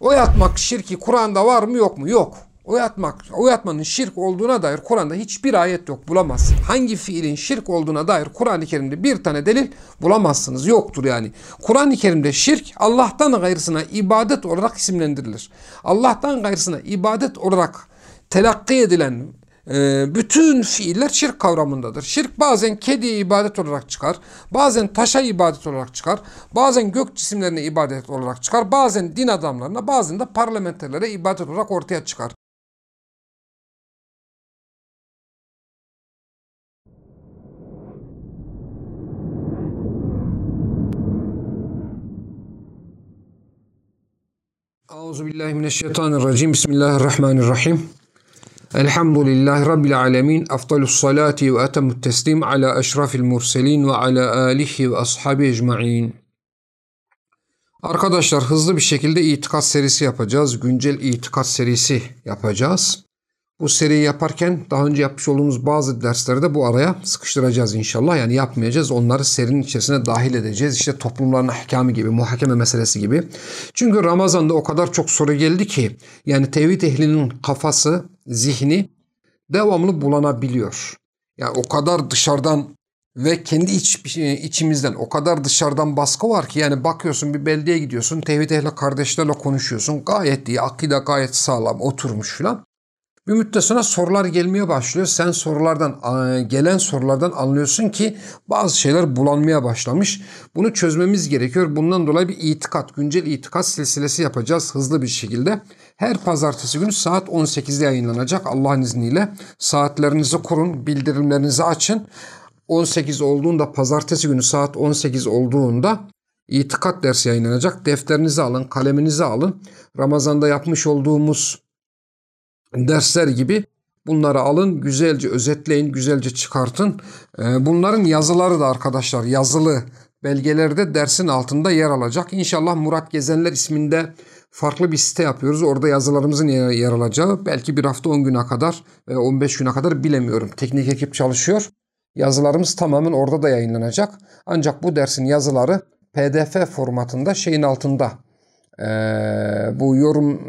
oy atmak şirki Kur'an'da var mı yok mu? Yok. Oy atmak, oy atmanın şirk olduğuna dair Kur'an'da hiçbir ayet yok bulamazsın. Hangi fiilin şirk olduğuna dair Kur'an-ı Kerim'de bir tane delil bulamazsınız. Yoktur yani. Kur'an-ı Kerim'de şirk Allah'tan gayrısına ibadet olarak isimlendirilir. Allah'tan gayrısına ibadet olarak telakki edilen bütün fiiller şirk kavramındadır. Şirk bazen kediye ibadet olarak çıkar, bazen taşa ibadet olarak çıkar, bazen gök cisimlerine ibadet olarak çıkar, bazen din adamlarına, bazen de parlamenterlere ibadet olarak ortaya çıkar. Euzubillahimineşşeytanirracim. Bismillahirrahmanirrahim. Elhamdülillahi Rabbil alemin. Afdalus salati ve etemut teslim ala eşrafil murselin ve ala alihi ve ashabi ecma'in. Arkadaşlar hızlı bir şekilde itikat serisi yapacağız. Güncel itikat serisi yapacağız. Bu seriyi yaparken daha önce yapmış olduğumuz bazı dersleri de bu araya sıkıştıracağız inşallah. Yani yapmayacağız. Onları serinin içerisine dahil edeceğiz. İşte toplumların ahkamı gibi, muhakeme meselesi gibi. Çünkü Ramazan'da o kadar çok soru geldi ki yani tevhid ehlinin kafası, zihni devamlı bulanabiliyor. Yani o kadar dışarıdan ve kendi iç, içimizden o kadar dışarıdan baskı var ki yani bakıyorsun bir beldeye gidiyorsun tevhid ehli kardeşlerle konuşuyorsun gayet iyi akide gayet sağlam oturmuş filan. Bir müddet sonra sorular gelmeye başlıyor. Sen sorulardan gelen sorulardan anlıyorsun ki bazı şeyler bulanmaya başlamış. Bunu çözmemiz gerekiyor. Bundan dolayı bir itikat, güncel itikat silsilesi yapacağız hızlı bir şekilde. Her pazartesi günü saat 18'de yayınlanacak Allah'ın izniyle. Saatlerinizi kurun, bildirimlerinizi açın. 18 olduğunda pazartesi günü saat 18 olduğunda itikat dersi yayınlanacak. Defterinizi alın, kaleminizi alın. Ramazanda yapmış olduğumuz dersler gibi bunları alın, güzelce özetleyin, güzelce çıkartın. Ee, bunların yazıları da arkadaşlar yazılı belgelerde dersin altında yer alacak. İnşallah Murat Gezenler isminde farklı bir site yapıyoruz. Orada yazılarımızın yer alacağı belki bir hafta 10 güne kadar ve 15 güne kadar bilemiyorum. Teknik ekip çalışıyor. Yazılarımız tamamen orada da yayınlanacak. Ancak bu dersin yazıları PDF formatında şeyin altında ee, bu yorum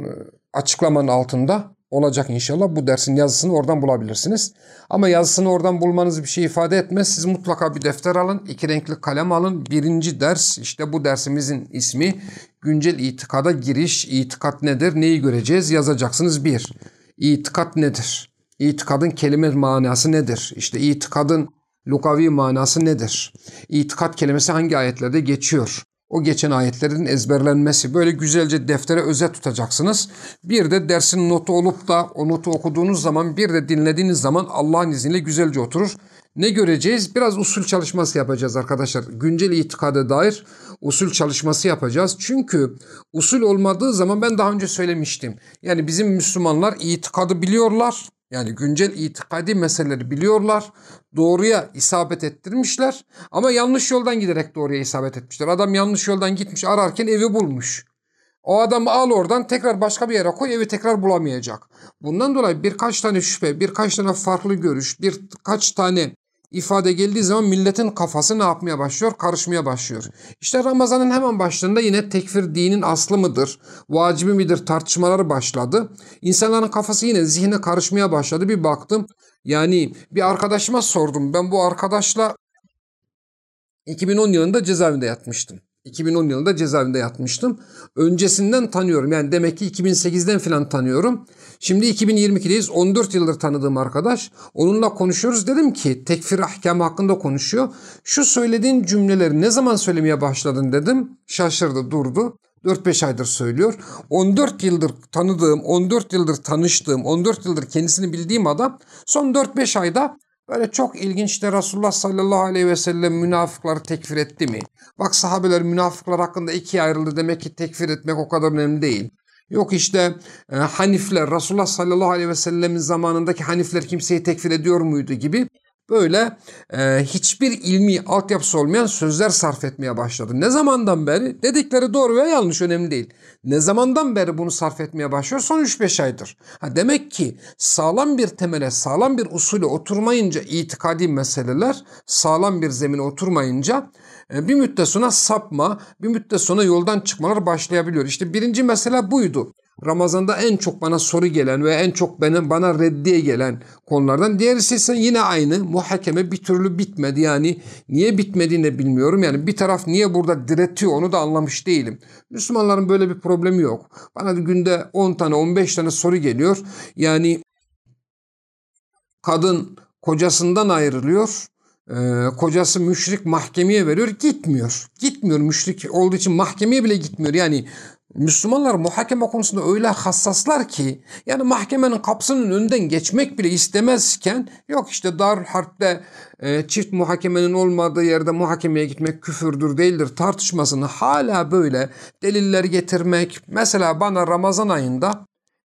açıklamanın altında olacak inşallah. Bu dersin yazısını oradan bulabilirsiniz. Ama yazısını oradan bulmanız bir şey ifade etmez. Siz mutlaka bir defter alın, iki renkli kalem alın. Birinci ders işte bu dersimizin ismi güncel itikada giriş. İtikat nedir? Neyi göreceğiz? Yazacaksınız. Bir, itikat nedir? İtikadın kelime manası nedir? İşte itikadın lugavi manası nedir? İtikat kelimesi hangi ayetlerde geçiyor? O geçen ayetlerin ezberlenmesi. Böyle güzelce deftere özet tutacaksınız. Bir de dersin notu olup da o notu okuduğunuz zaman bir de dinlediğiniz zaman Allah'ın izniyle güzelce oturur. Ne göreceğiz? Biraz usul çalışması yapacağız arkadaşlar. Güncel itikada dair usul çalışması yapacağız. Çünkü usul olmadığı zaman ben daha önce söylemiştim. Yani bizim Müslümanlar itikadı biliyorlar yani güncel itikadi meseleleri biliyorlar. Doğruya isabet ettirmişler. Ama yanlış yoldan giderek doğruya isabet etmişler. Adam yanlış yoldan gitmiş ararken evi bulmuş. O adamı al oradan tekrar başka bir yere koy evi tekrar bulamayacak. Bundan dolayı birkaç tane şüphe, birkaç tane farklı görüş, birkaç tane ifade geldiği zaman milletin kafası ne yapmaya başlıyor? Karışmaya başlıyor. İşte Ramazan'ın hemen başlarında yine tekfir dinin aslı mıdır? Vacibi midir? Tartışmaları başladı. İnsanların kafası yine zihne karışmaya başladı. Bir baktım yani bir arkadaşıma sordum. Ben bu arkadaşla 2010 yılında cezaevinde yatmıştım. 2010 yılında cezaevinde yatmıştım. Öncesinden tanıyorum. Yani demek ki 2008'den falan tanıyorum. Şimdi 2022'deyiz. 14 yıldır tanıdığım arkadaş. Onunla konuşuyoruz. Dedim ki tekfir ahkamı hakkında konuşuyor. Şu söylediğin cümleleri ne zaman söylemeye başladın dedim. Şaşırdı durdu. 4-5 aydır söylüyor. 14 yıldır tanıdığım, 14 yıldır tanıştığım, 14 yıldır kendisini bildiğim adam son 4-5 ayda Böyle çok ilginç de Resulullah sallallahu aleyhi ve sellem münafıkları tekfir etti mi? Bak sahabeler münafıklar hakkında ikiye ayrıldı demek ki tekfir etmek o kadar önemli değil. Yok işte e, Hanifler Resulullah sallallahu aleyhi ve sellemin zamanındaki Hanifler kimseyi tekfir ediyor muydu gibi böyle e, hiçbir ilmi altyapısı olmayan sözler sarf etmeye başladı. Ne zamandan beri? Dedikleri doğru veya yanlış önemli değil. Ne zamandan beri bunu sarf etmeye başlıyor? Son 3-5 aydır. Ha, demek ki sağlam bir temele, sağlam bir usule oturmayınca itikadi meseleler, sağlam bir zemine oturmayınca e, bir müddet sonra sapma, bir müddet sonra yoldan çıkmalar başlayabiliyor. İşte birinci mesele buydu. Ramazan'da en çok bana soru gelen ve en çok benim bana reddiye gelen konulardan. Diğerisi ise yine aynı. Muhakeme bir türlü bitmedi. Yani niye bitmediğini bilmiyorum. Yani bir taraf niye burada diretiyor onu da anlamış değilim. Müslümanların böyle bir problemi yok. Bana günde 10 tane 15 tane soru geliyor. Yani kadın kocasından ayrılıyor. Ee, kocası müşrik mahkemeye veriyor gitmiyor. Gitmiyor müşrik olduğu için mahkemeye bile gitmiyor. Yani Müslümanlar muhakeme konusunda öyle hassaslar ki yani mahkemenin kapısının önünden geçmek bile istemezken yok işte Darül Harp'te e, çift muhakemenin olmadığı yerde muhakemeye gitmek küfürdür değildir tartışmasını hala böyle deliller getirmek mesela bana Ramazan ayında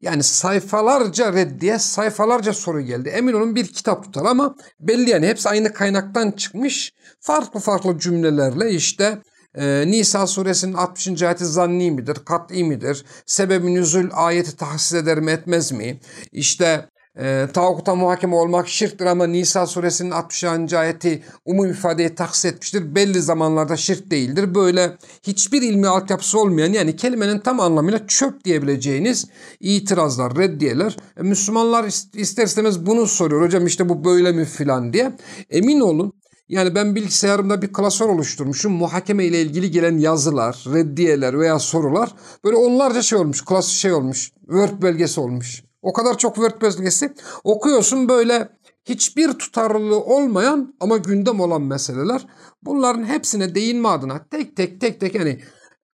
yani sayfalarca reddiye, sayfalarca soru geldi. Emin olun bir kitap tutar ama belli yani hepsi aynı kaynaktan çıkmış. Farklı farklı cümlelerle işte e, Nisa suresinin 60. ayeti zanni midir, kat'i midir? Sebebi nüzul ayeti tahsis eder mi etmez mi? İşte e, tağuta muhakeme olmak şirktir ama Nisa suresinin 60. ayeti umum ifadeyi taksis etmiştir. Belli zamanlarda şirk değildir. Böyle hiçbir ilmi altyapısı olmayan yani kelimenin tam anlamıyla çöp diyebileceğiniz itirazlar, reddiyeler. E, Müslümanlar ister istemez bunu soruyor. Hocam işte bu böyle mi filan diye. Emin olun yani ben bilgisayarımda bir klasör oluşturmuşum. Muhakeme ile ilgili gelen yazılar, reddiyeler veya sorular böyle onlarca şey olmuş. Klas şey olmuş. Word belgesi olmuş. O kadar çok Word belgesi. Okuyorsun böyle hiçbir tutarlılığı olmayan ama gündem olan meseleler. Bunların hepsine değinme adına tek tek tek tek yani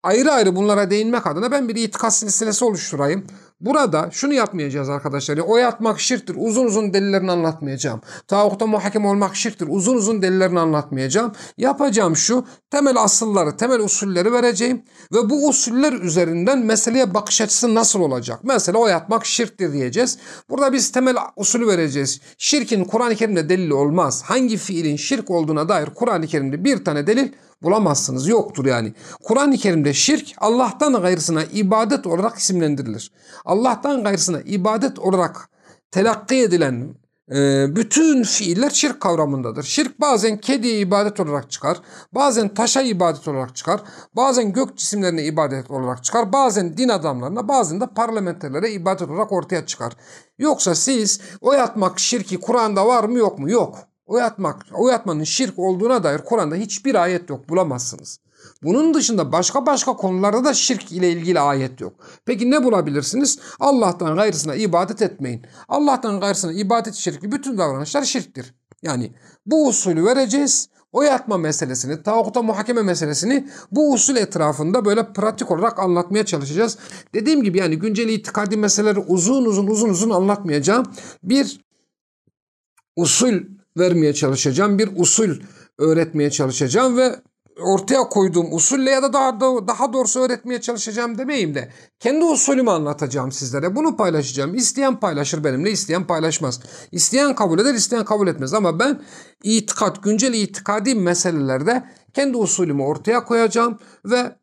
ayrı ayrı bunlara değinmek adına ben bir itikat silsilesi oluşturayım. Burada şunu yapmayacağız arkadaşlar. Yani oy atmak şirktir. Uzun uzun delillerini anlatmayacağım. Tağuta muhakem olmak şirktir. Uzun uzun delillerini anlatmayacağım. Yapacağım şu temel asılları, temel usulleri vereceğim. Ve bu usuller üzerinden meseleye bakış açısı nasıl olacak? Mesela oy atmak şirktir diyeceğiz. Burada biz temel usulü vereceğiz. Şirkin Kur'an-ı Kerim'de delili olmaz. Hangi fiilin şirk olduğuna dair Kur'an-ı Kerim'de bir tane delil bulamazsınız. Yoktur yani. Kur'an-ı Kerim'de şirk Allah'tan gayrısına ibadet olarak isimlendirilir. Allah'tan gayrısına ibadet olarak telakki edilen e, bütün fiiller şirk kavramındadır. Şirk bazen kediye ibadet olarak çıkar, bazen taşa ibadet olarak çıkar, bazen gök cisimlerine ibadet olarak çıkar, bazen din adamlarına, bazen de parlamenterlere ibadet olarak ortaya çıkar. Yoksa siz oy atmak şirki Kur'an'da var mı yok mu? Yok. Oy atmak, oy atmanın şirk olduğuna dair Kur'an'da hiçbir ayet yok bulamazsınız. Bunun dışında başka başka konularda da şirk ile ilgili ayet yok. Peki ne bulabilirsiniz? Allah'tan gayrısına ibadet etmeyin. Allah'tan gayrısına ibadet şirkli bütün davranışlar şirktir. Yani bu usulü vereceğiz. Oy atma meselesini, tağuta muhakeme meselesini bu usul etrafında böyle pratik olarak anlatmaya çalışacağız. Dediğim gibi yani güncel itikadi meseleleri uzun uzun uzun uzun anlatmayacağım. Bir usul vermeye çalışacağım. Bir usul öğretmeye çalışacağım ve ortaya koyduğum usulle ya da daha daha doğrusu öğretmeye çalışacağım demeyeyim de kendi usulümü anlatacağım sizlere. Bunu paylaşacağım. İsteyen paylaşır benimle, isteyen paylaşmaz. İsteyen kabul eder, isteyen kabul etmez ama ben itikat, güncel itikadi meselelerde kendi usulümü ortaya koyacağım ve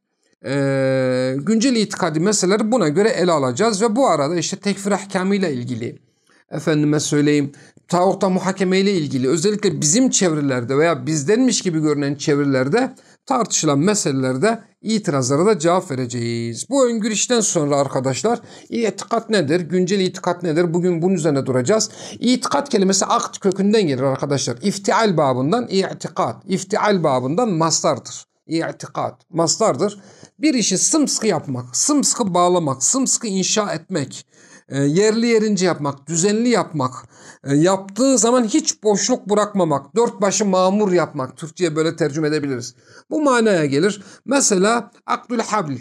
e, güncel itikadi meseleleri buna göre ele alacağız ve bu arada işte tekfir ahkamıyla ilgili efendime söyleyeyim tağuta muhakeme ile ilgili özellikle bizim çevrelerde veya bizdenmiş gibi görünen çevrelerde tartışılan meselelerde itirazlara da cevap vereceğiz. Bu ön girişten sonra arkadaşlar itikat nedir? Güncel itikat nedir? Bugün bunun üzerine duracağız. İtikat kelimesi akt kökünden gelir arkadaşlar. İftial babından itikat. İftial babından mastardır. İtikat. Mastardır. Bir işi sımsıkı yapmak, sımsıkı bağlamak, sımsıkı inşa etmek e, yerli yerince yapmak, düzenli yapmak, yaptığı zaman hiç boşluk bırakmamak, dört başı mamur yapmak. Türkçe'ye böyle tercüme edebiliriz. Bu manaya gelir. Mesela akdül habl,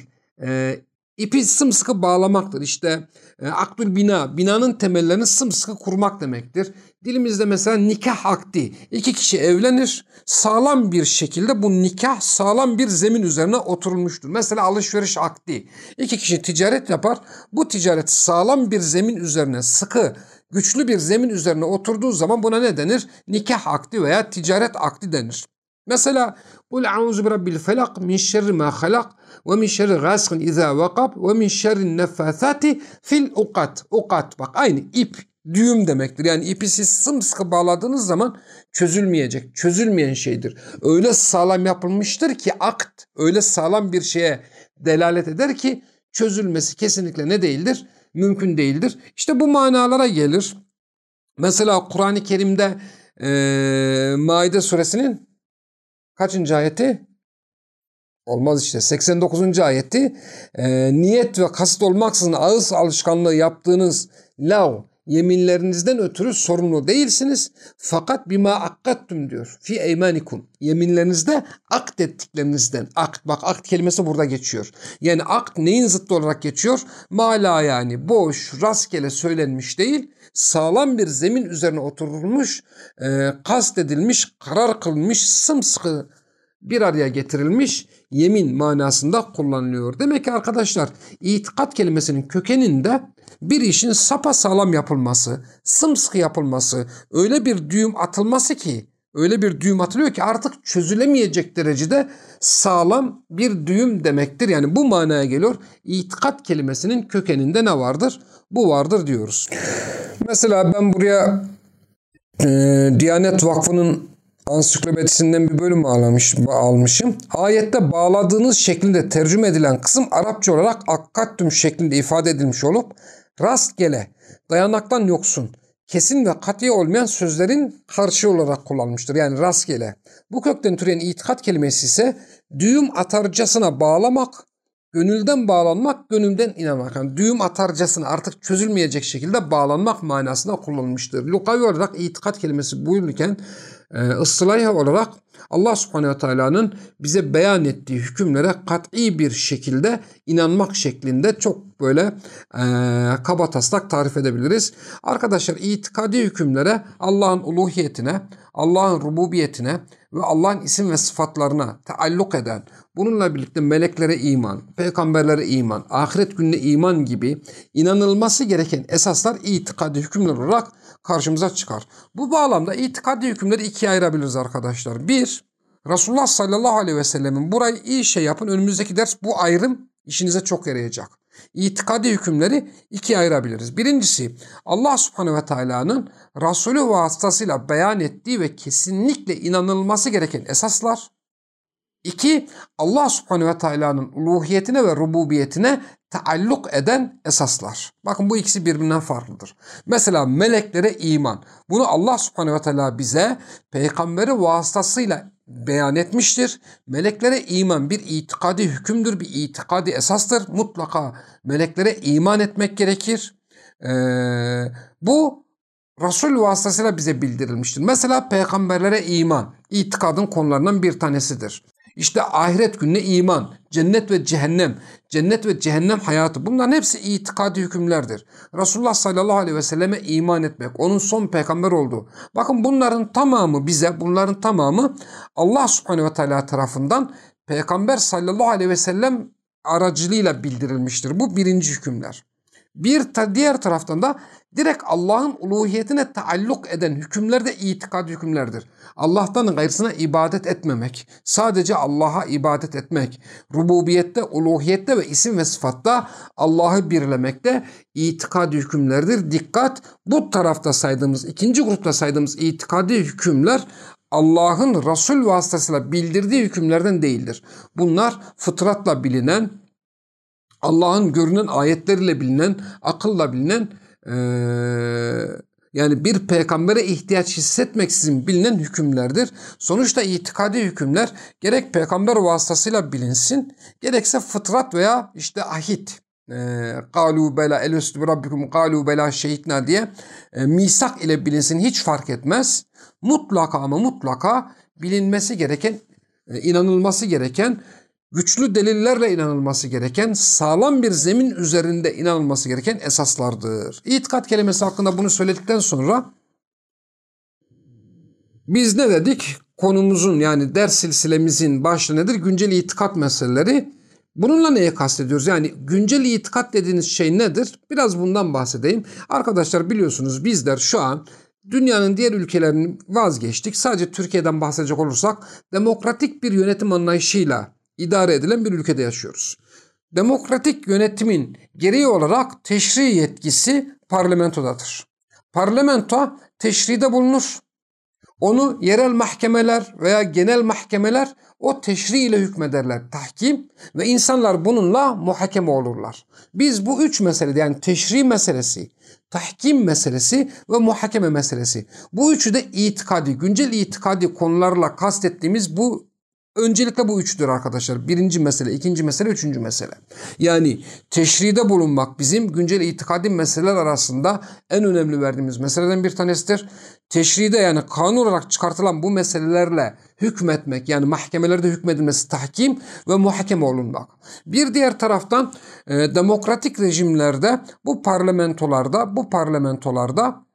e, ipi sımsıkı bağlamaktır. İşte e, akdül bina, binanın temellerini sımsıkı kurmak demektir. Dilimizde mesela nikah akdi. İki kişi evlenir. Sağlam bir şekilde bu nikah sağlam bir zemin üzerine oturulmuştur. Mesela alışveriş akdi. İki kişi ticaret yapar. Bu ticaret sağlam bir zemin üzerine sıkı güçlü bir zemin üzerine oturduğu zaman buna ne denir? Nikah akdi veya ticaret akdi denir. Mesela rabbil felak min şerri ma halak ve min şerri gasikin iza vakab ve min şerri neffathati fil ukat. Ukat bak aynı ip düğüm demektir. Yani ipi siz sımsıkı bağladığınız zaman çözülmeyecek. Çözülmeyen şeydir. Öyle sağlam yapılmıştır ki akt öyle sağlam bir şeye delalet eder ki çözülmesi kesinlikle ne değildir? Mümkün değildir. İşte bu manalara gelir. Mesela Kur'an-ı Kerim'de e, Maide suresinin kaçıncı ayeti? Olmaz işte 89. ayeti e, niyet ve kasıt olmaksızın ağız alışkanlığı yaptığınız lav yeminlerinizden ötürü sorumlu değilsiniz. Fakat bima akkattum diyor. Fi eymanikum. Yeminlerinizde akt ettiklerinizden. Akt bak akt kelimesi burada geçiyor. Yani akt neyin zıttı olarak geçiyor? Mala yani boş, rastgele söylenmiş değil. Sağlam bir zemin üzerine oturulmuş, e, kast edilmiş, karar kılmış, sımsıkı bir araya getirilmiş yemin manasında kullanılıyor. Demek ki arkadaşlar itikat kelimesinin kökeninde bir işin sapa sağlam yapılması, sımsıkı yapılması, öyle bir düğüm atılması ki öyle bir düğüm atılıyor ki artık çözülemeyecek derecede sağlam bir düğüm demektir. Yani bu manaya geliyor. İtikat kelimesinin kökeninde ne vardır? Bu vardır diyoruz. Mesela ben buraya e, Diyanet Vakfı'nın ansiklopedisinden bir bölüm almış, almışım. Ayette bağladığınız şeklinde tercüme edilen kısım Arapça olarak akkattüm şeklinde ifade edilmiş olup rastgele, dayanaktan yoksun, kesin ve kat'i olmayan sözlerin karşı olarak kullanmıştır. Yani rastgele. Bu kökten türeyen itikat kelimesi ise düğüm atarcasına bağlamak, gönülden bağlanmak, gönülden inanmak. Yani düğüm atarcasına artık çözülmeyecek şekilde bağlanmak manasında kullanılmıştır. Lukavi olarak itikat kelimesi buyururken e, ıslahi olarak Allah subhanehu ve teala'nın bize beyan ettiği hükümlere kat'i bir şekilde inanmak şeklinde çok böyle e, kaba taslak tarif edebiliriz. Arkadaşlar itikadi hükümlere Allah'ın uluhiyetine, Allah'ın rububiyetine ve Allah'ın isim ve sıfatlarına taalluk eden, bununla birlikte meleklere iman, peygamberlere iman, ahiret gününe iman gibi inanılması gereken esaslar itikadi hükümler olarak karşımıza çıkar. Bu bağlamda itikadi hükümleri ikiye ayırabiliriz arkadaşlar. Bir, Resulullah sallallahu aleyhi ve sellemin burayı iyi şey yapın. Önümüzdeki ders bu ayrım işinize çok yarayacak. İtikadi hükümleri ikiye ayırabiliriz. Birincisi Allah subhanehu ve teala'nın Resulü vasıtasıyla beyan ettiği ve kesinlikle inanılması gereken esaslar. İki, Allah subhanehu ve teala'nın uluhiyetine ve rububiyetine taalluk eden esaslar. Bakın bu ikisi birbirinden farklıdır. Mesela meleklere iman. Bunu Allah subhanehu ve teala bize peygamberi vasıtasıyla beyan etmiştir. Meleklere iman bir itikadi hükümdür, bir itikadi esastır. Mutlaka meleklere iman etmek gerekir. Ee, bu Resul vasıtasıyla bize bildirilmiştir. Mesela peygamberlere iman, itikadın konularından bir tanesidir. İşte ahiret gününe iman, cennet ve cehennem, cennet ve cehennem hayatı bunların hepsi itikadi hükümlerdir. Resulullah sallallahu aleyhi ve selleme iman etmek, onun son peygamber olduğu. Bakın bunların tamamı bize, bunların tamamı Allah subhanehu ve teala tarafından peygamber sallallahu aleyhi ve sellem aracılığıyla bildirilmiştir. Bu birinci hükümler. Bir ta diğer taraftan da direkt Allah'ın uluhiyetine taalluk eden hükümler de itikad hükümlerdir. Allah'tan gayrısına ibadet etmemek, sadece Allah'a ibadet etmek, rububiyette, uluhiyette ve isim ve sıfatta Allah'ı birlemekte itikadi hükümlerdir. Dikkat bu tarafta saydığımız, ikinci grupta saydığımız itikadi hükümler Allah'ın Resul vasıtasıyla bildirdiği hükümlerden değildir. Bunlar fıtratla bilinen, Allah'ın görünen ayetleriyle bilinen, akılla bilinen ee, yani bir peygambere ihtiyaç hissetmeksizin bilinen hükümlerdir. Sonuçta itikadi hükümler gerek peygamber vasıtasıyla bilinsin, gerekse fıtrat veya işte ahit. Kalu bela elüstü rabbikum kalu bela şehitna diye e, misak ile bilinsin hiç fark etmez. Mutlaka ama mutlaka bilinmesi gereken, e, inanılması gereken güçlü delillerle inanılması gereken, sağlam bir zemin üzerinde inanılması gereken esaslardır. İtikat kelimesi hakkında bunu söyledikten sonra biz ne dedik? Konumuzun yani ders silsilemizin başlığı nedir? Güncel itikat meseleleri. Bununla neye kastediyoruz? Yani güncel itikat dediğiniz şey nedir? Biraz bundan bahsedeyim. Arkadaşlar biliyorsunuz bizler şu an dünyanın diğer ülkelerini vazgeçtik. Sadece Türkiye'den bahsedecek olursak demokratik bir yönetim anlayışıyla idare edilen bir ülkede yaşıyoruz. Demokratik yönetimin gereği olarak teşri yetkisi parlamentodadır. Parlamento teşride bulunur. Onu yerel mahkemeler veya genel mahkemeler o teşri ile hükmederler. Tahkim ve insanlar bununla muhakeme olurlar. Biz bu üç meselede yani teşri meselesi, tahkim meselesi ve muhakeme meselesi. Bu üçü de itikadi, güncel itikadi konularla kastettiğimiz bu Öncelikle bu üçtür arkadaşlar. Birinci mesele, ikinci mesele, üçüncü mesele. Yani teşride bulunmak bizim güncel itikadi meseleler arasında en önemli verdiğimiz meseleden bir tanesidir. Teşride yani kanun olarak çıkartılan bu meselelerle hükmetmek yani mahkemelerde hükmedilmesi tahkim ve muhakeme olunmak. Bir diğer taraftan e, demokratik rejimlerde bu parlamentolarda bu parlamentolarda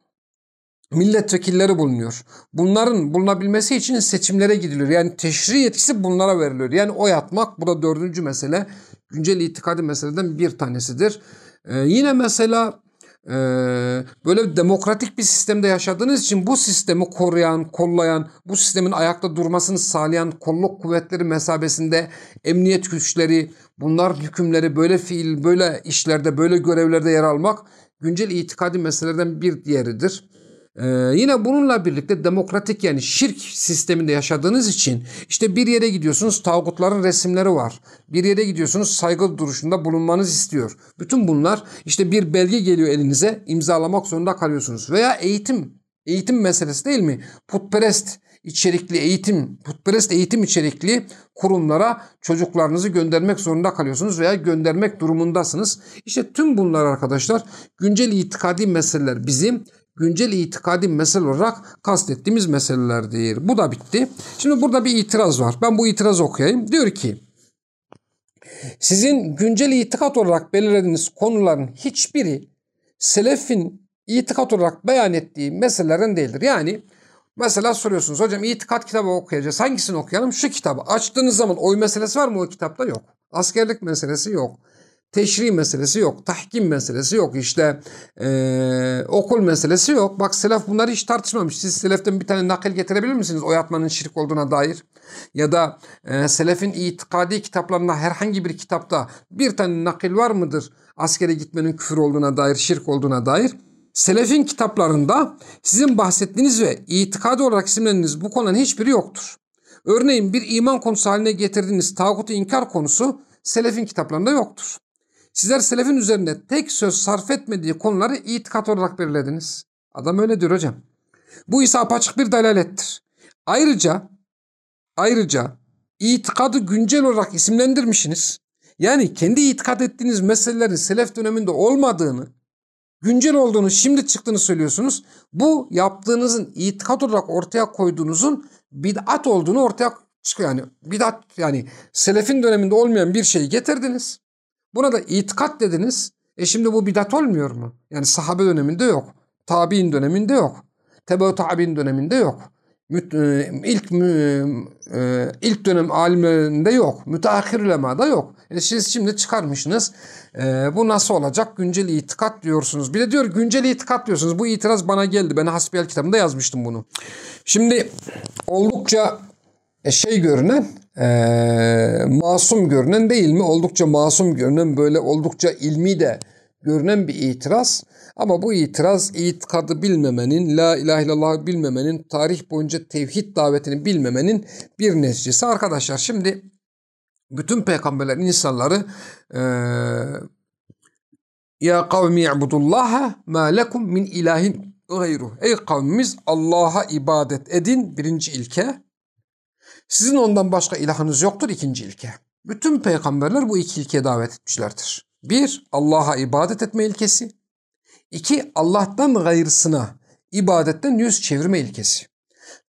milletvekilleri bulunuyor. Bunların bulunabilmesi için seçimlere gidiliyor. Yani teşri yetkisi bunlara veriliyor. Yani oy atmak bu da dördüncü mesele. Güncel itikadi meseleden bir tanesidir. Ee, yine mesela e, böyle demokratik bir sistemde yaşadığınız için bu sistemi koruyan, kollayan, bu sistemin ayakta durmasını sağlayan kolluk kuvvetleri mesabesinde emniyet güçleri, bunlar hükümleri böyle fiil, böyle işlerde, böyle görevlerde yer almak güncel itikadi meselelerden bir diğeridir. Ee, yine bununla birlikte demokratik yani şirk sisteminde yaşadığınız için işte bir yere gidiyorsunuz tağutların resimleri var. Bir yere gidiyorsunuz saygı duruşunda bulunmanız istiyor. Bütün bunlar işte bir belge geliyor elinize imzalamak zorunda kalıyorsunuz. Veya eğitim, eğitim meselesi değil mi? Putperest içerikli eğitim, putperest eğitim içerikli kurumlara çocuklarınızı göndermek zorunda kalıyorsunuz veya göndermek durumundasınız. İşte tüm bunlar arkadaşlar güncel itikadi meseleler bizim güncel itikadi mesele olarak kastettiğimiz meselelerdir. Bu da bitti. Şimdi burada bir itiraz var. Ben bu itirazı okuyayım. Diyor ki sizin güncel itikat olarak belirlediğiniz konuların hiçbiri selefin itikat olarak beyan ettiği meselelerin değildir. Yani mesela soruyorsunuz hocam itikat kitabı okuyacağız. Hangisini okuyalım? Şu kitabı. Açtığınız zaman oy meselesi var mı o kitapta? Yok. Askerlik meselesi yok teşri meselesi yok. Tahkim meselesi yok. İşte e, okul meselesi yok. Bak selef bunları hiç tartışmamış. Siz seleften bir tane nakil getirebilir misiniz? O yatmanın şirk olduğuna dair. Ya da e, selefin itikadi kitaplarında herhangi bir kitapta bir tane nakil var mıdır? Askere gitmenin küfür olduğuna dair, şirk olduğuna dair. Selefin kitaplarında sizin bahsettiğiniz ve itikadi olarak isimlendiğiniz bu konuların hiçbiri yoktur. Örneğin bir iman konusu haline getirdiğiniz tağutu inkar konusu selefin kitaplarında yoktur. Sizler selefin üzerinde tek söz sarf etmediği konuları itikat olarak belirlediniz. Adam öyle diyor hocam. Bu ise apaçık bir dalalettir. Ayrıca ayrıca itikadı güncel olarak isimlendirmişsiniz. Yani kendi itikat ettiğiniz meselelerin selef döneminde olmadığını, güncel olduğunu, şimdi çıktığını söylüyorsunuz. Bu yaptığınızın itikat olarak ortaya koyduğunuzun bid'at olduğunu ortaya çıkıyor. Yani bid'at yani selefin döneminde olmayan bir şeyi getirdiniz. Buna da itikat dediniz. E şimdi bu bidat olmuyor mu? Yani sahabe döneminde yok. Tabi'in döneminde yok. Tebe tabi'in döneminde yok. E, ilk e, ilk dönem alimlerinde yok. Müteahhir ulemada yok. E siz şimdi çıkarmışsınız. E, bu nasıl olacak? Güncel itikat diyorsunuz. Bir de diyor güncel itikat diyorsunuz. Bu itiraz bana geldi. Ben Hasbiyel kitabında yazmıştım bunu. Şimdi oldukça şey görünen e, masum görünen değil mi? Oldukça masum görünen böyle oldukça ilmi de görünen bir itiraz. Ama bu itiraz itikadı bilmemenin, la ilahe illallah bilmemenin, tarih boyunca tevhid davetini bilmemenin bir neticesi. Arkadaşlar şimdi bütün peygamberlerin insanları e, ya kavmi i'budullaha ma lekum min ilahin gayruh. Ey kavmimiz Allah'a ibadet edin birinci ilke. Sizin ondan başka ilahınız yoktur ikinci ilke. Bütün peygamberler bu iki ilkeye davet etmişlerdir. Bir, Allah'a ibadet etme ilkesi. İki, Allah'tan gayrısına ibadetten yüz çevirme ilkesi.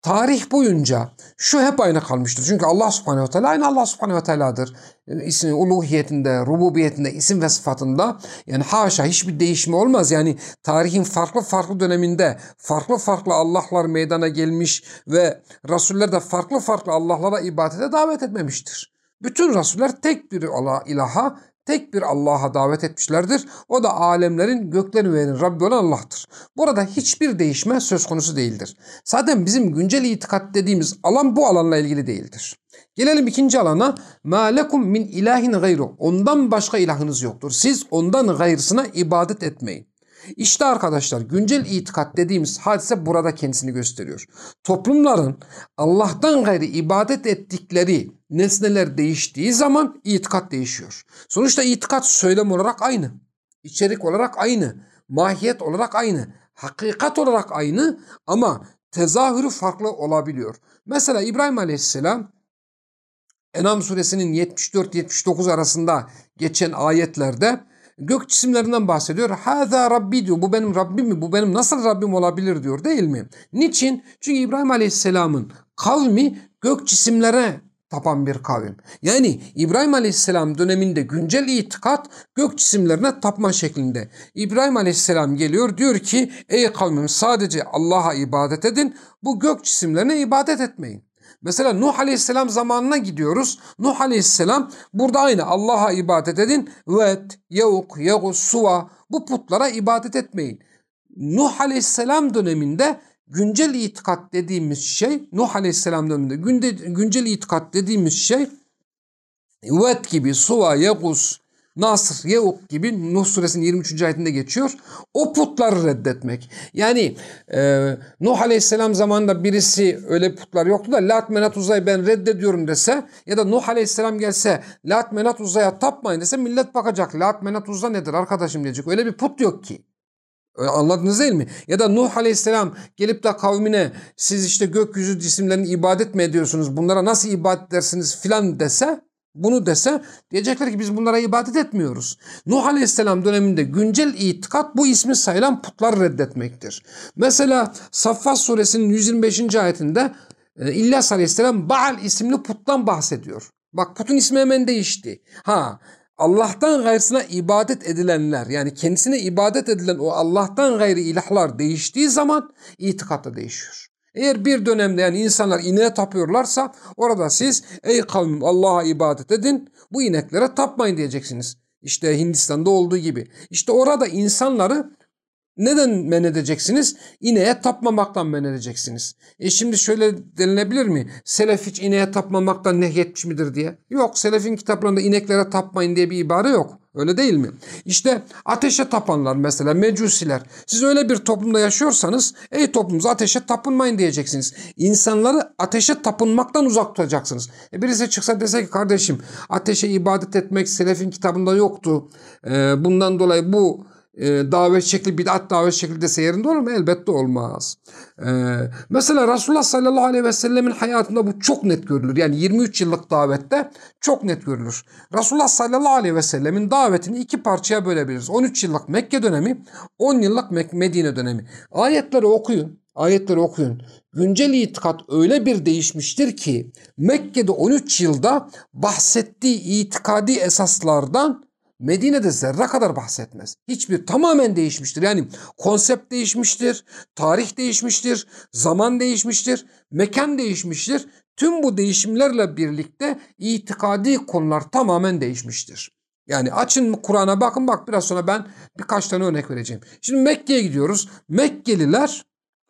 Tarih boyunca şu hep aynı kalmıştır. Çünkü Allah subhanehu ve teala aynı Allah subhanehu ve teala'dır. Yani uluhiyetinde, rububiyetinde, isim ve sıfatında yani haşa hiçbir değişme olmaz. Yani tarihin farklı farklı döneminde farklı farklı Allah'lar meydana gelmiş ve Resuller de farklı farklı Allah'lara ibadete davet etmemiştir. Bütün Rasuller tek bir ilaha, tek bir Allah'a davet etmişlerdir. O da alemlerin, göklerin ve Rabbi olan Allah'tır. Burada hiçbir değişme söz konusu değildir. Zaten bizim güncel itikat dediğimiz alan bu alanla ilgili değildir. Gelelim ikinci alana. Ma lekum min ilahin gayru. Ondan başka ilahınız yoktur. Siz ondan gayrısına ibadet etmeyin. İşte arkadaşlar güncel itikat dediğimiz hadise burada kendisini gösteriyor. Toplumların Allah'tan gayri ibadet ettikleri nesneler değiştiği zaman itikat değişiyor. Sonuçta itikat söylem olarak aynı. içerik olarak aynı. Mahiyet olarak aynı. Hakikat olarak aynı ama tezahürü farklı olabiliyor. Mesela İbrahim Aleyhisselam Enam suresinin 74-79 arasında geçen ayetlerde gök cisimlerinden bahsediyor. Haza Rabbi diyor. Bu benim Rabbim mi? Bu benim nasıl Rabbim olabilir diyor değil mi? Niçin? Çünkü İbrahim Aleyhisselam'ın kavmi gök cisimlere tapan bir kavim. Yani İbrahim Aleyhisselam döneminde güncel itikat gök cisimlerine tapma şeklinde. İbrahim Aleyhisselam geliyor diyor ki ey kavmim sadece Allah'a ibadet edin bu gök cisimlerine ibadet etmeyin. Mesela Nuh Aleyhisselam zamanına gidiyoruz. Nuh Aleyhisselam burada aynı Allah'a ibadet edin. Vet, Yevuk, Yegus, Suva bu putlara ibadet etmeyin. Nuh Aleyhisselam döneminde güncel itikat dediğimiz şey Nuh Aleyhisselam döneminde güncel itikat dediğimiz şey Vet gibi, Suva, Yegus, Nasr, Yeuk gibi Nuh suresinin 23. ayetinde geçiyor. O putları reddetmek. Yani e, Nuh aleyhisselam zamanında birisi öyle putlar yoktu da Lat Menat Uzay'ı ben reddediyorum dese ya da Nuh aleyhisselam gelse Lat Menat Uzay'a tapmayın dese millet bakacak. Lat Menat Uzay nedir arkadaşım diyecek. Öyle bir put yok ki. Anladınız değil mi? Ya da Nuh Aleyhisselam gelip de kavmine siz işte gökyüzü cisimlerini ibadet mi ediyorsunuz? Bunlara nasıl ibadet edersiniz filan dese bunu dese diyecekler ki biz bunlara ibadet etmiyoruz. Nuh Aleyhisselam döneminde güncel itikat bu ismi sayılan putlar reddetmektir. Mesela Saffat suresinin 125. ayetinde e, İlyas Aleyhisselam Baal isimli puttan bahsediyor. Bak putun ismi hemen değişti. Ha Allah'tan gayrısına ibadet edilenler yani kendisine ibadet edilen o Allah'tan gayri ilahlar değiştiği zaman itikat da değişiyor. Eğer bir dönemde yani insanlar ineğe tapıyorlarsa orada siz ey kavmim Allah'a ibadet edin bu ineklere tapmayın diyeceksiniz. İşte Hindistan'da olduğu gibi. İşte orada insanları neden men edeceksiniz? İneğe tapmamaktan men edeceksiniz. E şimdi şöyle denilebilir mi? Selef hiç ineğe tapmamaktan nehyetmiş midir diye. Yok Selefin kitaplarında ineklere tapmayın diye bir ibare yok. Öyle değil mi? İşte ateşe tapanlar mesela mecusiler. Siz öyle bir toplumda yaşıyorsanız ey toplumuz ateşe tapınmayın diyeceksiniz. İnsanları ateşe tapınmaktan uzak tutacaksınız. E birisi çıksa dese ki kardeşim ateşe ibadet etmek selefin kitabında yoktu. E, bundan dolayı bu e, davet şekli bid'at davet şekli dese yerinde olur mu? Elbette olmaz. E, mesela Resulullah sallallahu aleyhi ve sellemin hayatında bu çok net görülür. Yani 23 yıllık davette çok net görülür. Resulullah sallallahu aleyhi ve sellemin davetini iki parçaya bölebiliriz. 13 yıllık Mekke dönemi, 10 yıllık Medine dönemi. Ayetleri okuyun. Ayetleri okuyun. Güncel itikat öyle bir değişmiştir ki Mekke'de 13 yılda bahsettiği itikadi esaslardan Medine'de zerre kadar bahsetmez. Hiçbir tamamen değişmiştir. Yani konsept değişmiştir, tarih değişmiştir, zaman değişmiştir, mekan değişmiştir. Tüm bu değişimlerle birlikte itikadi konular tamamen değişmiştir. Yani açın Kur'an'a bakın bak biraz sonra ben birkaç tane örnek vereceğim. Şimdi Mekke'ye gidiyoruz. Mekkeliler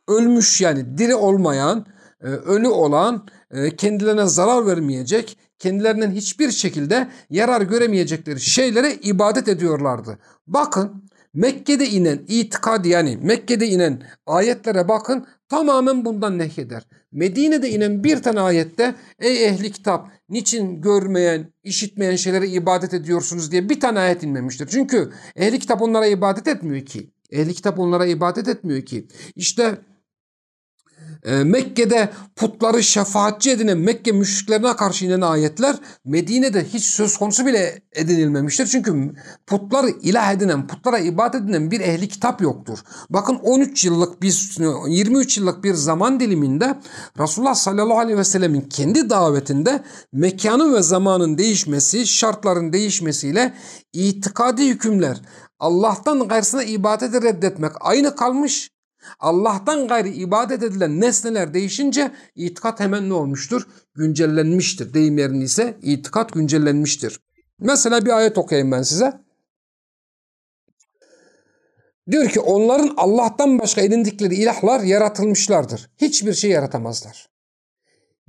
ölmüş yani diri olmayan, e, ölü olan, e, kendilerine zarar vermeyecek, kendilerinden hiçbir şekilde yarar göremeyecekleri şeylere ibadet ediyorlardı. Bakın Mekke'de inen itikad yani Mekke'de inen ayetlere bakın tamamen bundan nehyeder. Medine'de inen bir tane ayette ey ehli kitap niçin görmeyen, işitmeyen şeylere ibadet ediyorsunuz diye bir tane ayet inmemiştir. Çünkü ehli kitap onlara ibadet etmiyor ki. Ehli kitap onlara ibadet etmiyor ki. İşte e, Mekke'de putları şefaatçi edinen Mekke müşriklerine karşı inen ayetler Medine'de hiç söz konusu bile edinilmemiştir. Çünkü putları ilah edinen, putlara ibadet edilen bir ehli kitap yoktur. Bakın 13 yıllık bir 23 yıllık bir zaman diliminde Resulullah sallallahu aleyhi ve sellemin kendi davetinde mekanın ve zamanın değişmesi, şartların değişmesiyle itikadi hükümler Allah'tan gayrısına ibadeti reddetmek aynı kalmış Allah'tan gayri ibadet edilen nesneler değişince itikat hemen ne olmuştur? Güncellenmiştir. Deyim yerinde ise itikat güncellenmiştir. Mesela bir ayet okuyayım ben size. Diyor ki onların Allah'tan başka edindikleri ilahlar yaratılmışlardır. Hiçbir şey yaratamazlar.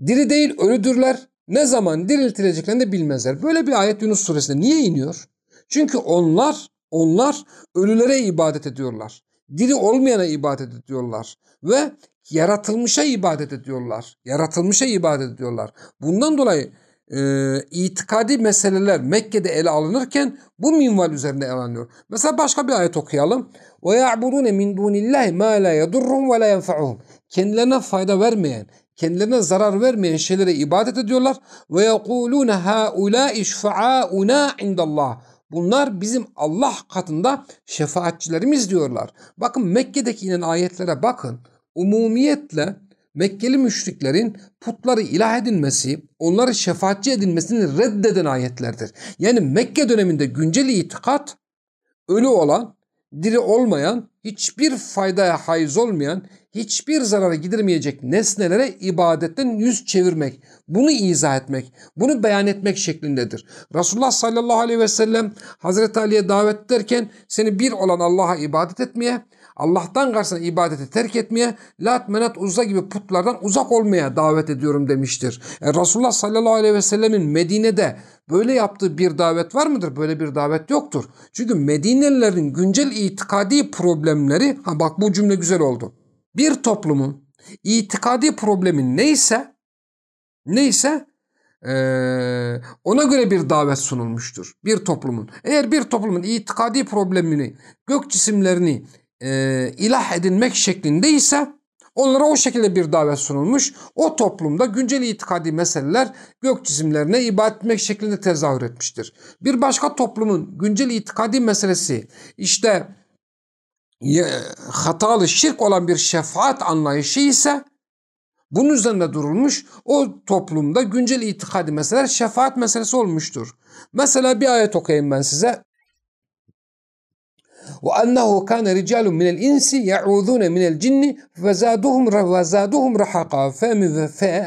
Diri değil ölüdürler. Ne zaman diriltileceklerini de bilmezler. Böyle bir ayet Yunus suresinde niye iniyor? Çünkü onlar onlar ölülere ibadet ediyorlar Diri olmayana ibadet ediyorlar ve yaratılmışa ibadet ediyorlar. Yaratılmışa ibadet ediyorlar. Bundan dolayı e, itikadi meseleler Mekke'de ele alınırken bu minval üzerinde ele alınıyor. Mesela başka bir ayet okuyalım. وَيَعْبُدُونَ مِنْ دُونِ اللّٰهِ مَا لَا يَضُرُّهُمْ وَلَا يَنْفَعُهُمْ Kendilerine fayda vermeyen, kendilerine zarar vermeyen şeylere ibadet ediyorlar. وَيَقُولُونَ هَا اُولَٰئِ شُفَعَاءُنَا عِنْدَ اللّٰهِ Bunlar bizim Allah katında şefaatçilerimiz diyorlar. Bakın Mekke'deki inen ayetlere bakın. Umumiyetle Mekkeli müşriklerin putları ilah edinmesi, onları şefaatçi edinmesini reddeden ayetlerdir. Yani Mekke döneminde güncel itikat ölü olan, diri olmayan, hiçbir faydaya haiz olmayan, hiçbir zararı gidirmeyecek nesnelere ibadetten yüz çevirmek, bunu izah etmek, bunu beyan etmek şeklindedir. Resulullah sallallahu aleyhi ve sellem Hazreti Ali'ye davet ederken seni bir olan Allah'a ibadet etmeye, Allah'tan karşısına ibadeti terk etmeye, Lat, Menat, Uzza gibi putlardan uzak olmaya davet ediyorum demiştir. E, Resulullah sallallahu aleyhi ve sellemin Medine'de böyle yaptığı bir davet var mıdır? Böyle bir davet yoktur. Çünkü Medinelilerin güncel itikadi problemleri, ha bak bu cümle güzel oldu. Bir toplumun itikadi problemi neyse, neyse ee, ona göre bir davet sunulmuştur bir toplumun. Eğer bir toplumun itikadi problemini, gök cisimlerini e, ilah edinmek şeklindeyse onlara o şekilde bir davet sunulmuş. O toplumda güncel itikadi meseleler gök cisimlerine ibadet etmek şeklinde tezahür etmiştir. Bir başka toplumun güncel itikadi meselesi işte hatalı şirk olan bir şefaat anlayışı ise bunun üzerinde durulmuş o toplumda güncel itikadi meseleler şefaat meselesi olmuştur. Mesela bir ayet okuyayım ben size. وأنه كان رجال من الإنس يعوذون من الجن فزادهم فزادهم رهقا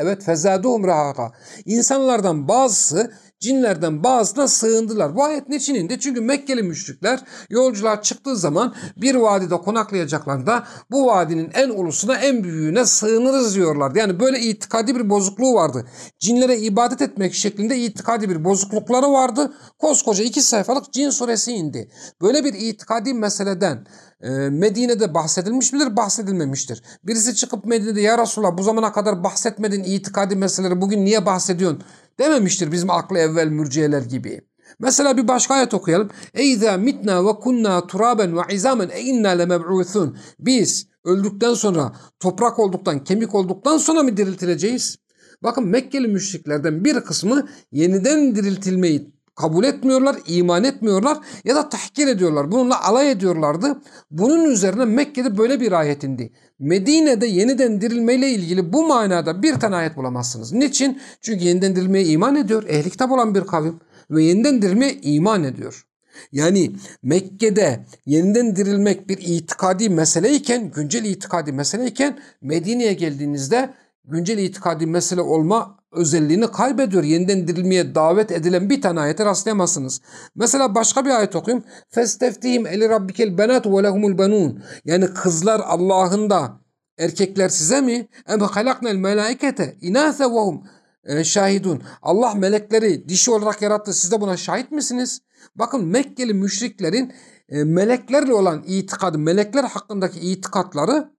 evet fezaduhum rahaqa. İnsanlardan bazısı cinlerden bazısına sığındılar. Bu ayet niçin indi? Çünkü Mekkeli müşrikler yolcular çıktığı zaman bir vadide konaklayacaklarında bu vadinin en ulusuna en büyüğüne sığınırız diyorlardı. Yani böyle itikadi bir bozukluğu vardı. Cinlere ibadet etmek şeklinde itikadi bir bozuklukları vardı. Koskoca iki sayfalık cin suresi indi. Böyle bir itikadi meseleden e, Medine'de bahsedilmiş midir? Bahsedilmemiştir. Birisi çıkıp Medine'de ya Resulallah bu zamana kadar bahsetmedin itikadi meseleleri bugün niye bahsediyorsun? Dememiştir bizim aklı evvel mürciyeler gibi. Mesela bir başka ayet okuyalım. Eyza mitna ve kunna turaben ve izamen e inna lemeb'uthun. Biz öldükten sonra, toprak olduktan, kemik olduktan sonra mı diriltileceğiz? Bakın Mekkeli müşriklerden bir kısmı yeniden diriltilmeyi kabul etmiyorlar, iman etmiyorlar ya da tahkir ediyorlar. Bununla alay ediyorlardı. Bunun üzerine Mekke'de böyle bir ayet indi. Medine'de yeniden dirilmeyle ilgili bu manada bir tane ayet bulamazsınız. Niçin? Çünkü yeniden dirilmeye iman ediyor. Ehli kitap olan bir kavim ve yeniden dirilmeye iman ediyor. Yani Mekke'de yeniden dirilmek bir itikadi meseleyken, güncel itikadi meseleyken Medine'ye geldiğinizde güncel itikadi mesele olma özelliğini kaybediyor. Yeniden dirilmeye davet edilen bir tane ayete rastlayamazsınız. Mesela başka bir ayet okuyayım. Festeftihim eli rabbikel benat ve lehumul benun. Yani kızlar Allah'ın da erkekler size mi? Em halaknel melaikete inâse ve hum e, şahidun. Allah melekleri dişi olarak yarattı. Siz de buna şahit misiniz? Bakın Mekkeli müşriklerin e, meleklerle olan itikadı, melekler hakkındaki itikatları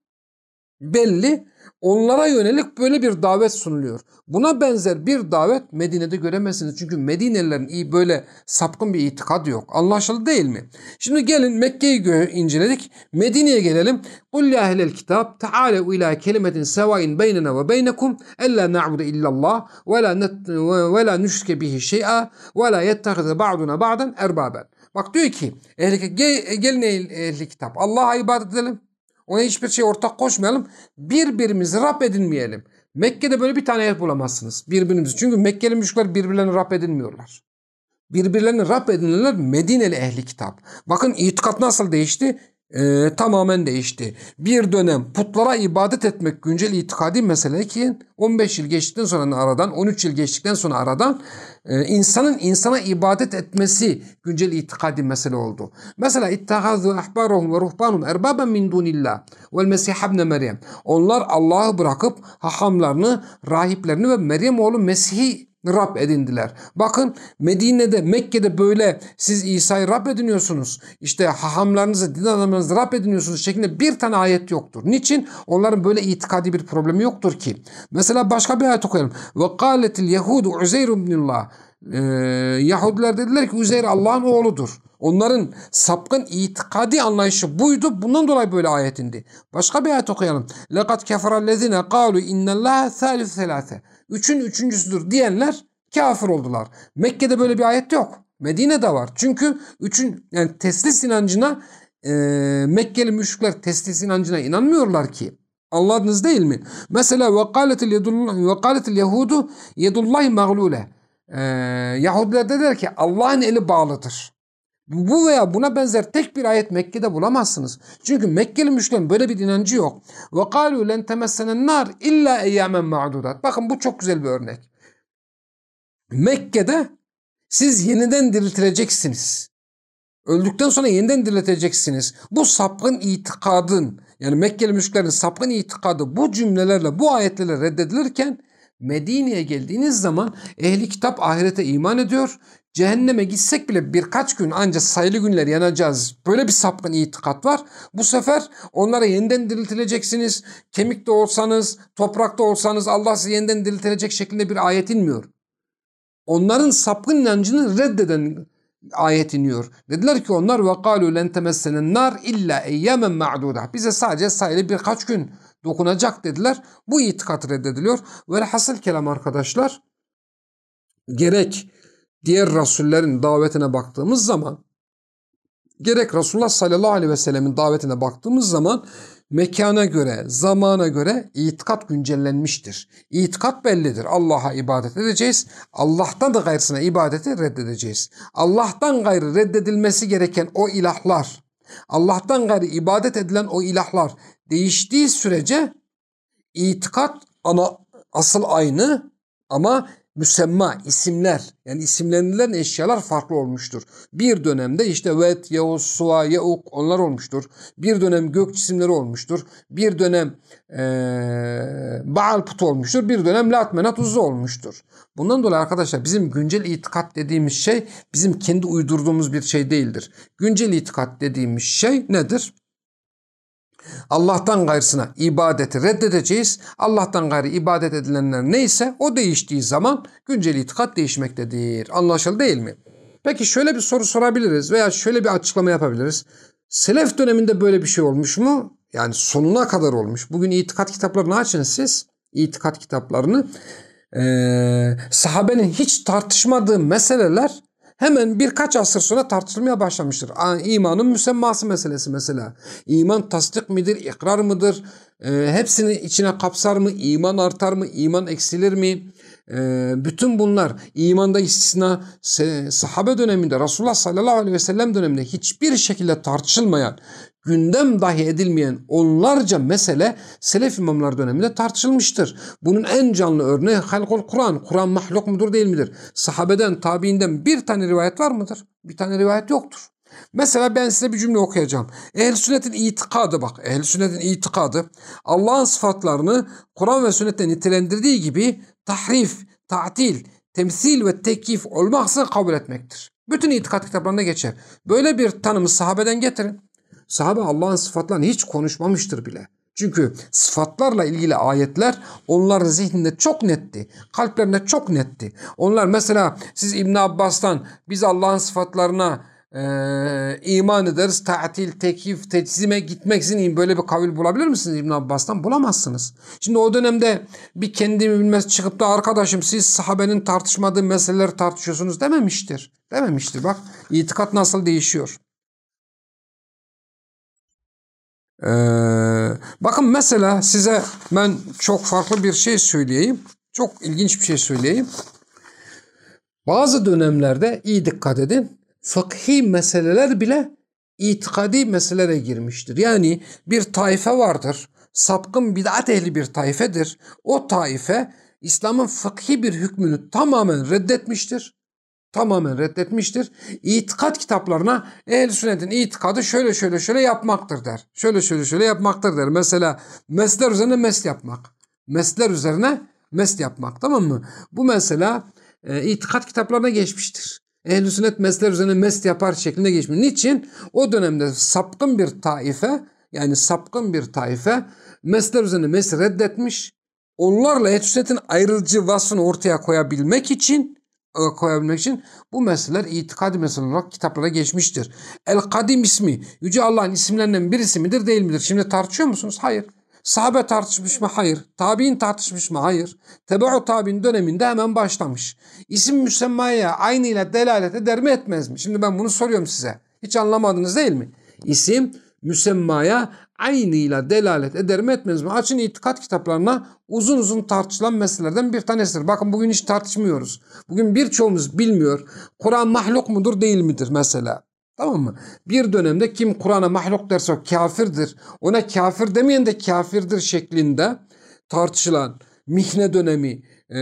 belli Onlara yönelik böyle bir davet sunuluyor. Buna benzer bir davet Medine'de göremezsiniz. Çünkü Medinelilerin iyi böyle sapkın bir itikadı yok. Anlaşıldı değil mi? Şimdi gelin Mekke'yi inceledik. Medine'ye gelelim. Kitap ta'alev ila kelimetin sevain beynena ve beynekum ella na'budu illallah ve la, ve la nüşrike bihi şey'a ve la yettehize ba'duna ba'dan erbaben. Bak diyor ki ehli, gelin ehli kitap Allah'a ibadet edelim. Ona hiçbir şey ortak koşmayalım. Birbirimizi Rab edinmeyelim. Mekke'de böyle bir tane yer bulamazsınız. Birbirimizi. Çünkü Mekkeli müşrikler birbirlerini Rab edinmiyorlar. Birbirlerini Rab edinirler Medineli ehli kitap. Bakın itikat nasıl değişti? E, tamamen değişti. Bir dönem putlara ibadet etmek güncel itikadi mesele ki 15 yıl geçtikten sonra aradan 13 yıl geçtikten sonra aradan e, insanın insana ibadet etmesi güncel itikadi mesele oldu. Mesela ittahazu ahbaruhum ve ruhbanum erbaben min dunillah vel mesih ibn Meryem. Onlar Allah'ı bırakıp hahamlarını, rahiplerini ve Meryem oğlu Mesih'i Rab edindiler. Bakın Medine'de, Mekke'de böyle siz İsa'yı Rab ediniyorsunuz. İşte hahamlarınızı, din adamlarınızı Rab ediniyorsunuz şeklinde bir tane ayet yoktur. Niçin? Onların böyle itikadi bir problemi yoktur ki. Mesela başka bir ayet okuyalım. Ve kâletil yehudu Uzeyr ibnillah. Ee, Yahudiler dediler ki Uzeyr Allah'ın oğludur. Onların sapkın itikadi anlayışı buydu. Bundan dolayı böyle ayet indi. Başka bir ayet okuyalım. لَقَدْ كَفَرَ الَّذِينَ قَالُوا اِنَّ اللّٰهَ ثَالِثُ ثَلَاثَ üçün üçüncüsüdür diyenler kafir oldular. Mekke'de böyle bir ayet yok. Medine'de var. Çünkü üçün yani teslis inancına e, Mekkeli müşrikler teslis inancına inanmıyorlar ki. Anladınız değil mi? Mesela vekaletil yedullah vekaletil yehudu yedullahi mağlule. Ee, Yahudiler de der ki Allah'ın eli bağlıdır. Bu veya buna benzer tek bir ayet Mekke'de bulamazsınız. Çünkü Mekkeli müşriklerin böyle bir inancı yok. Kalu len temessenen nar illa eyyamen ma'dudat. Bakın bu çok güzel bir örnek. Mekke'de siz yeniden diriltileceksiniz. Öldükten sonra yeniden diriltileceksiniz. Bu sapkın itikadın yani Mekkeli müşriklerin sapkın itikadı bu cümlelerle bu ayetlerle reddedilirken Medine'ye geldiğiniz zaman ehli kitap ahirete iman ediyor. Cehenneme gitsek bile birkaç gün ancak sayılı günler yanacağız. Böyle bir sapkın itikat var. Bu sefer onlara yeniden diriltileceksiniz. Kemikte olsanız, toprakta olsanız Allah sizi yeniden diriltilecek şeklinde bir ayet inmiyor. Onların sapkın inancını reddeden ayet iniyor. Dediler ki onlar ve kalu len temessenen nar illa eyyamen ma'duda. Bize sadece sayılı birkaç gün dokunacak dediler. Bu itikat reddediliyor. Velhasıl kelam arkadaşlar gerek diğer rasullerin davetine baktığımız zaman gerek Resulullah sallallahu aleyhi ve sellemin davetine baktığımız zaman mekana göre, zamana göre itikat güncellenmiştir. İtikat bellidir. Allah'a ibadet edeceğiz. Allah'tan da gayrısına ibadeti reddedeceğiz. Allah'tan gayrı reddedilmesi gereken o ilahlar, Allah'tan gayrı ibadet edilen o ilahlar değiştiği sürece itikat ana asıl aynı ama müsemma, isimler yani isimlendirilen eşyalar farklı olmuştur. Bir dönemde işte Vet, Yavuz, Suva, Yauk onlar olmuştur. Bir dönem gök cisimleri olmuştur. Bir dönem ee, Baal putu olmuştur. Bir dönem Lat, Menat, Uzza olmuştur. Bundan dolayı arkadaşlar bizim güncel itikat dediğimiz şey bizim kendi uydurduğumuz bir şey değildir. Güncel itikat dediğimiz şey nedir? Allah'tan gayrısına ibadeti reddedeceğiz. Allah'tan gayrı ibadet edilenler neyse o değiştiği zaman güncel itikat değişmektedir. Anlaşıldı değil mi? Peki şöyle bir soru sorabiliriz veya şöyle bir açıklama yapabiliriz. Selef döneminde böyle bir şey olmuş mu? Yani sonuna kadar olmuş. Bugün itikat kitaplarını açın siz. İtikat kitaplarını. Ee, sahabenin hiç tartışmadığı meseleler hemen birkaç asır sonra tartışılmaya başlamıştır. İmanın müsemması meselesi mesela. İman tasdik midir, ikrar mıdır? E, hepsini içine kapsar mı? İman artar mı? İman eksilir mi? E, bütün bunlar imanda istisna sahabe döneminde Resulullah sallallahu aleyhi ve sellem döneminde hiçbir şekilde tartışılmayan gündem dahi edilmeyen onlarca mesele Selef imamlar döneminde tartışılmıştır. Bunun en canlı örneği Halkul Kur'an. Kur'an mahluk mudur değil midir? Sahabeden, tabiinden bir tane rivayet var mıdır? Bir tane rivayet yoktur. Mesela ben size bir cümle okuyacağım. Ehl sünnetin itikadı bak. Ehl sünnetin itikadı Allah'ın sıfatlarını Kur'an ve sünnette nitelendirdiği gibi tahrif, tatil, temsil ve tekif olmaksızın kabul etmektir. Bütün itikat kitaplarında geçer. Böyle bir tanımı sahabeden getirin. Sahabe Allah'ın sıfatlarını hiç konuşmamıştır bile. Çünkü sıfatlarla ilgili ayetler onların zihninde çok netti. Kalplerinde çok netti. Onlar mesela siz İbn Abbas'tan biz Allah'ın sıfatlarına e, iman ederiz. Ta'til, tekif, teçhizime gitmeksizin böyle bir kavil bulabilir misiniz İbn Abbas'tan? Bulamazsınız. Şimdi o dönemde bir kendimi bilmez çıkıp da arkadaşım siz sahabenin tartışmadığı meseleleri tartışıyorsunuz dememiştir. Dememiştir. Bak itikat nasıl değişiyor. Ee, bakın mesela size ben çok farklı bir şey söyleyeyim. Çok ilginç bir şey söyleyeyim. Bazı dönemlerde iyi dikkat edin. Fıkhi meseleler bile itikadi meselelere girmiştir. Yani bir taife vardır. Sapkın bid'at ehli bir taifedir. O taife İslam'ın fıkhi bir hükmünü tamamen reddetmiştir. Tamamen reddetmiştir. İtikat kitaplarına ehl sünnetin itikadı şöyle şöyle şöyle yapmaktır der. Şöyle şöyle şöyle yapmaktır der. Mesela mesler üzerine mes yapmak. Mesler üzerine mes yapmak tamam mı? Bu mesela e, itikat kitaplarına geçmiştir. Ehl-i sünnet mesler üzerine mest yapar şeklinde geçmiş. Niçin? O dönemde sapkın bir taife yani sapkın bir taife mesler üzerine mes reddetmiş. Onlarla ehl sünnetin ayrılıcı vasfını ortaya koyabilmek için koyabilmek için bu meseleler itikadi meseleler olarak kitaplara geçmiştir. El-Kadim ismi Yüce Allah'ın isimlerinden birisi midir değil midir? Şimdi tartışıyor musunuz? Hayır. Sahabe tartışmış mı? Hayır. Tabi'in tartışmış mı? Hayır. Tebe'u tabi'in döneminde hemen başlamış. İsim müsemmaya aynı ile delalet eder mi etmez mi? Şimdi ben bunu soruyorum size. Hiç anlamadınız değil mi? İsim müsemmaya aynıyla delalet eder mi etmez mi? Açın itikat kitaplarına uzun uzun tartışılan meselelerden bir tanesidir. Bakın bugün hiç tartışmıyoruz. Bugün birçoğumuz bilmiyor. Kur'an mahluk mudur değil midir mesela? Tamam mı? Bir dönemde kim Kur'an'a mahluk derse o kafirdir. Ona kafir demeyen de kafirdir şeklinde tartışılan mihne dönemi, e,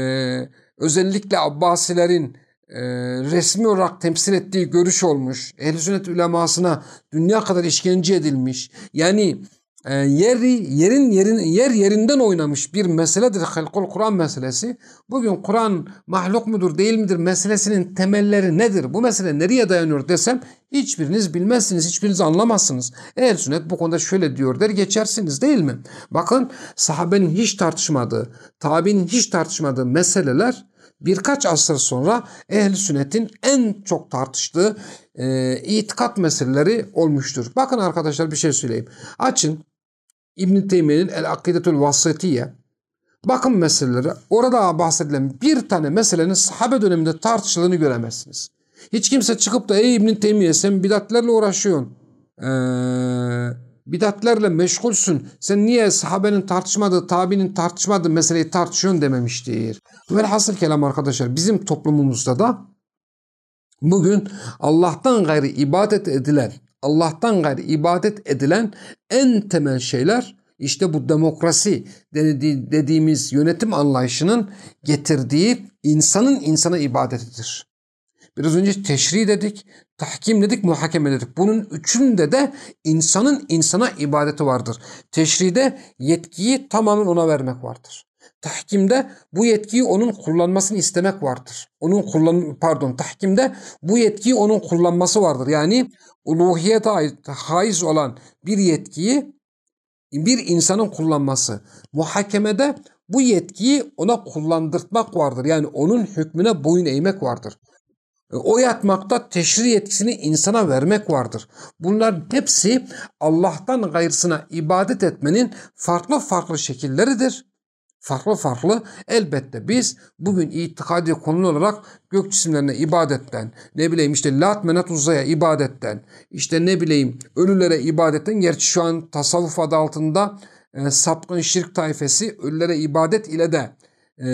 özellikle Abbasilerin e, resmi olarak temsil ettiği görüş olmuş. Ehl-i sünnet ulemasına dünya kadar işkence edilmiş. Yani e, yeri yerin yerin yer yerinden oynamış bir meseledir halkul Kur'an meselesi. Bugün Kur'an mahluk mudur değil midir meselesinin temelleri nedir? Bu mesele nereye dayanıyor desem hiçbiriniz bilmezsiniz, hiçbiriniz anlamazsınız. Ehl sünnet bu konuda şöyle diyor der geçersiniz değil mi? Bakın sahabenin hiç tartışmadığı, tabi'nin hiç tartışmadığı meseleler birkaç asır sonra ehl sünnetin en çok tartıştığı e, itikat meseleleri olmuştur. Bakın arkadaşlar bir şey söyleyeyim. Açın İbn Teymiye'nin El Akidetul Vasitiye. Bakın meselelere. Orada bahsedilen bir tane meselenin sahabe döneminde tartışıldığını göremezsiniz. Hiç kimse çıkıp da ey İbn Teymiye sen bidatlerle uğraşıyorsun. Eee bidatlerle meşgulsün. Sen niye sahabenin tartışmadığı, tabinin tartışmadığı meseleyi tartışıyorsun dememiştir. Velhasıl kelam arkadaşlar bizim toplumumuzda da bugün Allah'tan gayri ibadet edilen, Allah'tan gayri ibadet edilen en temel şeyler işte bu demokrasi dediğimiz yönetim anlayışının getirdiği insanın insana ibadetidir. Biraz önce teşri dedik, tahkim dedik, muhakeme dedik. Bunun üçünde de insanın insana ibadeti vardır. Teşride yetkiyi tamamen ona vermek vardır. Tahkimde bu yetkiyi onun kullanmasını istemek vardır. Onun kullan pardon tahkimde bu yetkiyi onun kullanması vardır. Yani uluhiyete ait haiz olan bir yetkiyi bir insanın kullanması. Muhakemede bu yetkiyi ona kullandırtmak vardır. Yani onun hükmüne boyun eğmek vardır. O yatmakta teşri yetkisini insana vermek vardır. Bunların hepsi Allah'tan gayrısına ibadet etmenin farklı farklı şekilleridir. Farklı farklı elbette biz bugün itikadi konu olarak gök cisimlerine ibadetten, ne bileyim işte lat menat uzaya ibadetten, işte ne bileyim ölülere ibadetten, gerçi şu an tasavvuf adı altında e, sapkın şirk tayfesi ölülere ibadet ile de e,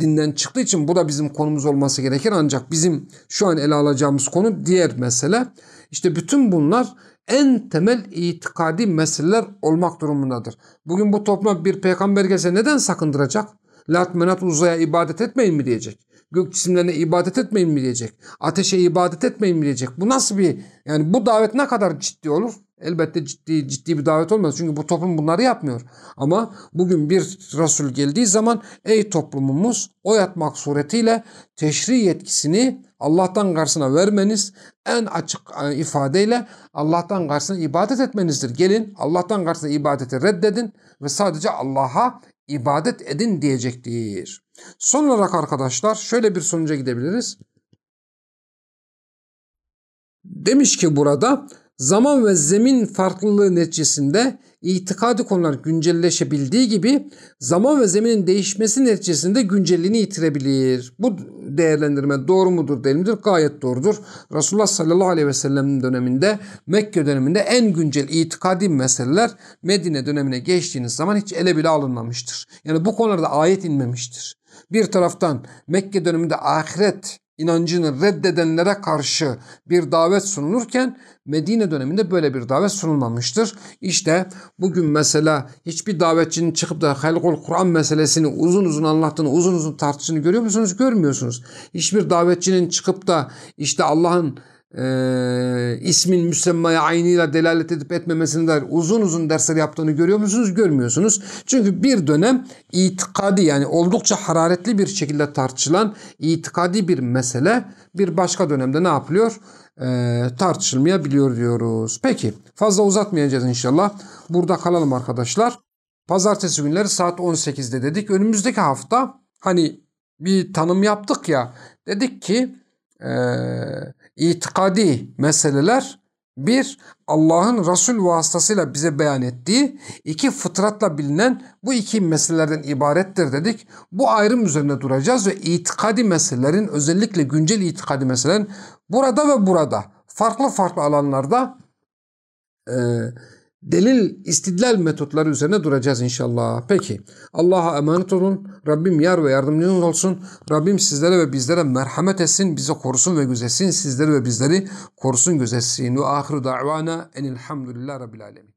dinden çıktığı için bu da bizim konumuz olması gerekir. Ancak bizim şu an ele alacağımız konu diğer mesele. İşte bütün bunlar en temel itikadi meseleler olmak durumundadır. Bugün bu toplum bir peygamber gelse neden sakındıracak? Lat menat uzaya ibadet etmeyin mi diyecek? Gök cisimlerine ibadet etmeyin mi diyecek? Ateşe ibadet etmeyin mi diyecek? Bu nasıl bir yani bu davet ne kadar ciddi olur? Elbette ciddi ciddi bir davet olmaz. Çünkü bu toplum bunları yapmıyor. Ama bugün bir Resul geldiği zaman ey toplumumuz o yatmak suretiyle teşri yetkisini Allah'tan karşısına vermeniz en açık e, ifadeyle Allah'tan karşısına ibadet etmenizdir. Gelin Allah'tan karşısına ibadeti reddedin ve sadece Allah'a ibadet edin diyecektir. Son olarak arkadaşlar şöyle bir sonuca gidebiliriz. Demiş ki burada zaman ve zemin farklılığı neticesinde itikadi konular güncelleşebildiği gibi zaman ve zeminin değişmesi neticesinde güncelliğini yitirebilir. Bu değerlendirme doğru mudur değil midir? Gayet doğrudur. Resulullah sallallahu aleyhi ve sellem döneminde Mekke döneminde en güncel itikadi meseleler Medine dönemine geçtiğiniz zaman hiç ele bile alınmamıştır. Yani bu konularda ayet inmemiştir. Bir taraftan Mekke döneminde ahiret inancını reddedenlere karşı bir davet sunulurken Medine döneminde böyle bir davet sunulmamıştır. İşte bugün mesela hiçbir davetçinin çıkıp da halkul Kur'an meselesini uzun uzun anlattığını, uzun uzun tartıştığını görüyor musunuz? Görmüyorsunuz. Hiçbir davetçinin çıkıp da işte Allah'ın e, ismin müsemmaya aynıyla delalet edip etmemesini dair uzun uzun dersler yaptığını görüyor musunuz? Görmüyorsunuz. Çünkü bir dönem itikadi yani oldukça hararetli bir şekilde tartışılan itikadi bir mesele bir başka dönemde ne yapılıyor? E, tartışılmayabiliyor diyoruz. Peki fazla uzatmayacağız inşallah. Burada kalalım arkadaşlar. Pazartesi günleri saat 18'de dedik. Önümüzdeki hafta hani bir tanım yaptık ya dedik ki eee itikadi meseleler bir, Allah'ın Resul vasıtasıyla bize beyan ettiği iki fıtratla bilinen bu iki meselelerden ibarettir dedik. Bu ayrım üzerine duracağız ve itikadi meselelerin özellikle güncel itikadi meselelerin burada ve burada farklı farklı alanlarda e, delil istidlal metotları üzerine duracağız inşallah. Peki Allah'a emanet olun. Rabbim yar ve yardımcınız olsun. Rabbim sizlere ve bizlere merhamet etsin. Bizi korusun ve gözetsin. Sizleri ve bizleri korusun gözetsin. Ve ahiru da'vana enilhamdülillah rabbil alemin.